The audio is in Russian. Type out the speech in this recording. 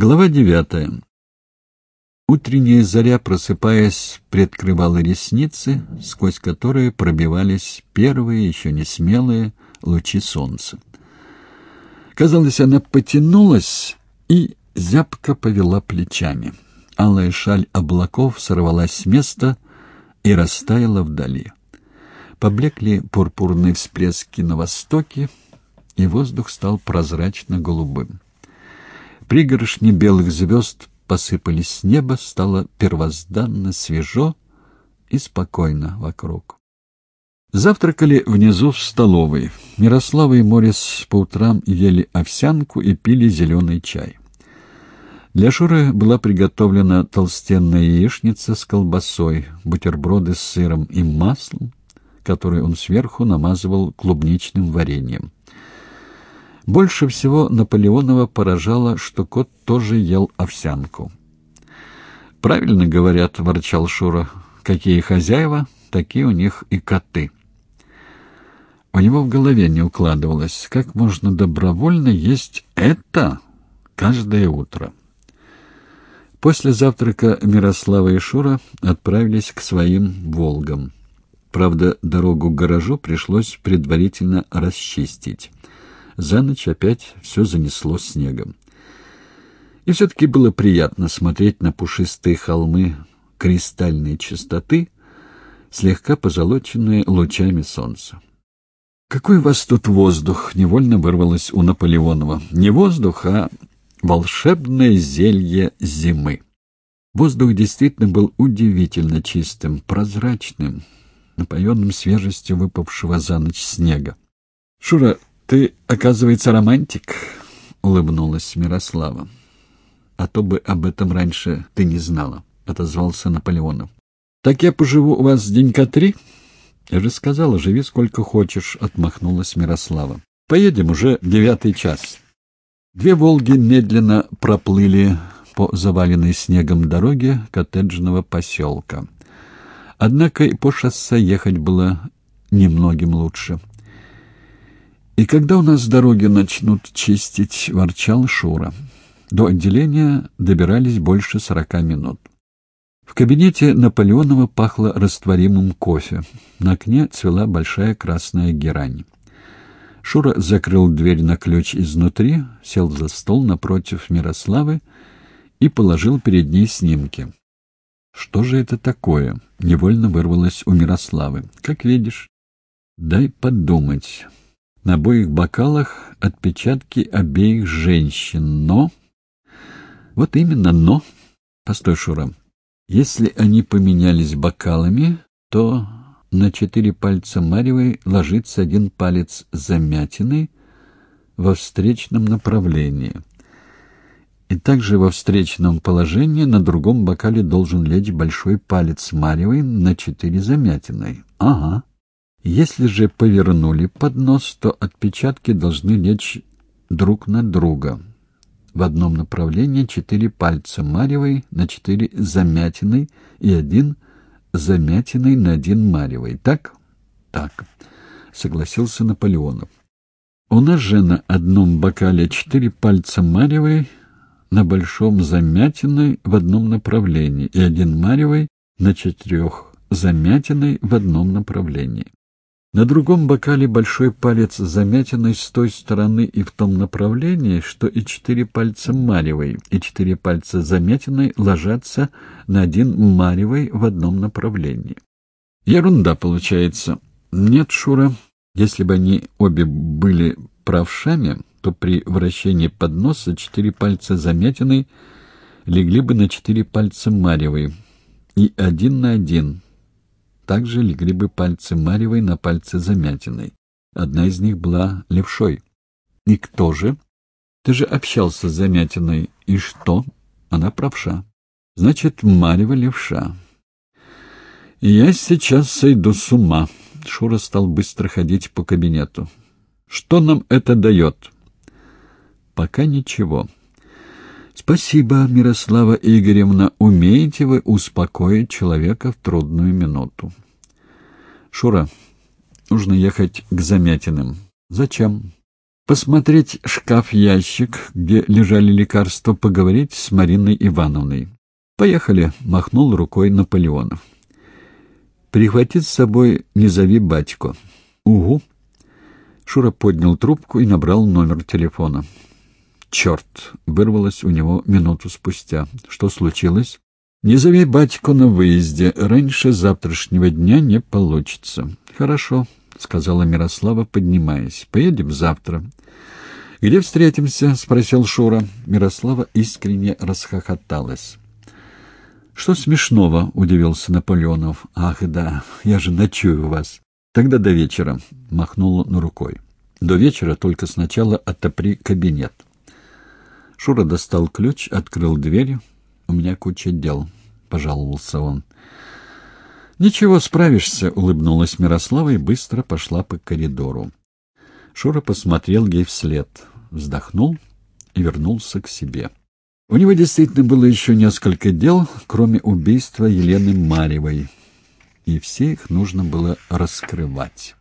Глава девятая. Утренняя заря, просыпаясь, приоткрывала ресницы, сквозь которые пробивались первые, еще не смелые, лучи солнца. Казалось, она потянулась и зябко повела плечами. Алая шаль облаков сорвалась с места и растаяла вдали. Поблекли пурпурные всплески на востоке, и воздух стал прозрачно-голубым. Пригоршни белых звезд посыпались с неба, стало первозданно свежо и спокойно вокруг. Завтракали внизу в столовой. Мирослава и Морис по утрам ели овсянку и пили зеленый чай. Для Шуры была приготовлена толстенная яичница с колбасой, бутерброды с сыром и маслом, который он сверху намазывал клубничным вареньем. Больше всего Наполеонова поражало, что кот тоже ел овсянку. «Правильно говорят», — ворчал Шура, — «какие хозяева, такие у них и коты». У него в голове не укладывалось, как можно добровольно есть это каждое утро. После завтрака Мирослава и Шура отправились к своим «Волгам». Правда, дорогу к гаражу пришлось предварительно расчистить. За ночь опять все занесло снегом. И все-таки было приятно смотреть на пушистые холмы кристальной чистоты, слегка позолоченные лучами солнца. «Какой у вас тут воздух!» — невольно вырвалось у Наполеонова. «Не воздух, а волшебное зелье зимы». Воздух действительно был удивительно чистым, прозрачным, напоенным свежестью выпавшего за ночь снега. «Шура, «Ты, оказывается, романтик», — улыбнулась Мирослава. «А то бы об этом раньше ты не знала», — отозвался Наполеонов. «Так я поживу у вас денька три?» «Я же сказала, живи сколько хочешь», — отмахнулась Мирослава. «Поедем уже девятый час». Две «Волги» медленно проплыли по заваленной снегом дороге коттеджного поселка. Однако и по шоссе ехать было немногим лучше. «И когда у нас дороги начнут чистить?» — ворчал Шура. До отделения добирались больше сорока минут. В кабинете Наполеонова пахло растворимым кофе. На окне цвела большая красная герань. Шура закрыл дверь на ключ изнутри, сел за стол напротив Мирославы и положил перед ней снимки. «Что же это такое?» — невольно вырвалось у Мирославы. «Как видишь». «Дай подумать». На обоих бокалах отпечатки обеих женщин, но... Вот именно «но». Постой, Шура. Если они поменялись бокалами, то на четыре пальца Марьевой ложится один палец замятины во встречном направлении. И также во встречном положении на другом бокале должен лечь большой палец Марьевой на четыре замятины. Ага. Если же повернули поднос, то отпечатки должны лечь друг на друга. В одном направлении четыре пальца Марьевой на четыре замятиной и один замятиной на один Марьевой. Так? Так, согласился Наполеонов. У нас же на одном бокале четыре пальца Марьевой, на большом замятиной в одном направлении и один Марьевой на четырех замятиной в одном направлении. На другом бокале большой палец замятиной с той стороны и в том направлении, что и четыре пальца маревой, и четыре пальца замятиной ложатся на один маревой в одном направлении. Ерунда получается. Нет, Шура, если бы они обе были правшами, то при вращении подноса четыре пальца замятиной легли бы на четыре пальца маревой, и один на один — также легли бы пальцы Марьевой на пальцы Замятиной. Одна из них была левшой. И кто же? Ты же общался с Замятиной. И что? Она правша. Значит, Марьева левша. я сейчас сойду с ума. Шура стал быстро ходить по кабинету. Что нам это дает? Пока ничего. Спасибо, Мирослава Игоревна, умеете вы успокоить человека в трудную минуту. Шура, нужно ехать к Замятиным. Зачем? посмотреть шкаф-ящик, где лежали лекарства, поговорить с Мариной Ивановной. «Поехали», — махнул рукой Наполеонов. «Прихватить с собой не зови батько». «Угу». Шура поднял трубку и набрал номер телефона. «Черт!» — вырвалось у него минуту спустя. «Что случилось?» «Не зови батьку на выезде. Раньше завтрашнего дня не получится». «Хорошо», — сказала Мирослава, поднимаясь. «Поедем завтра». «Где встретимся?» — спросил Шура. Мирослава искренне расхохоталась. «Что смешного?» — удивился Наполеонов. «Ах, да, я же ночую у вас». «Тогда до вечера», — махнула на рукой. «До вечера только сначала отопри кабинет». Шура достал ключ, открыл дверь. «У меня куча дел», — пожаловался он. «Ничего, справишься», — улыбнулась Мирослава и быстро пошла по коридору. Шура посмотрел ей вслед, вздохнул и вернулся к себе. У него действительно было еще несколько дел, кроме убийства Елены Марьевой, и все их нужно было раскрывать.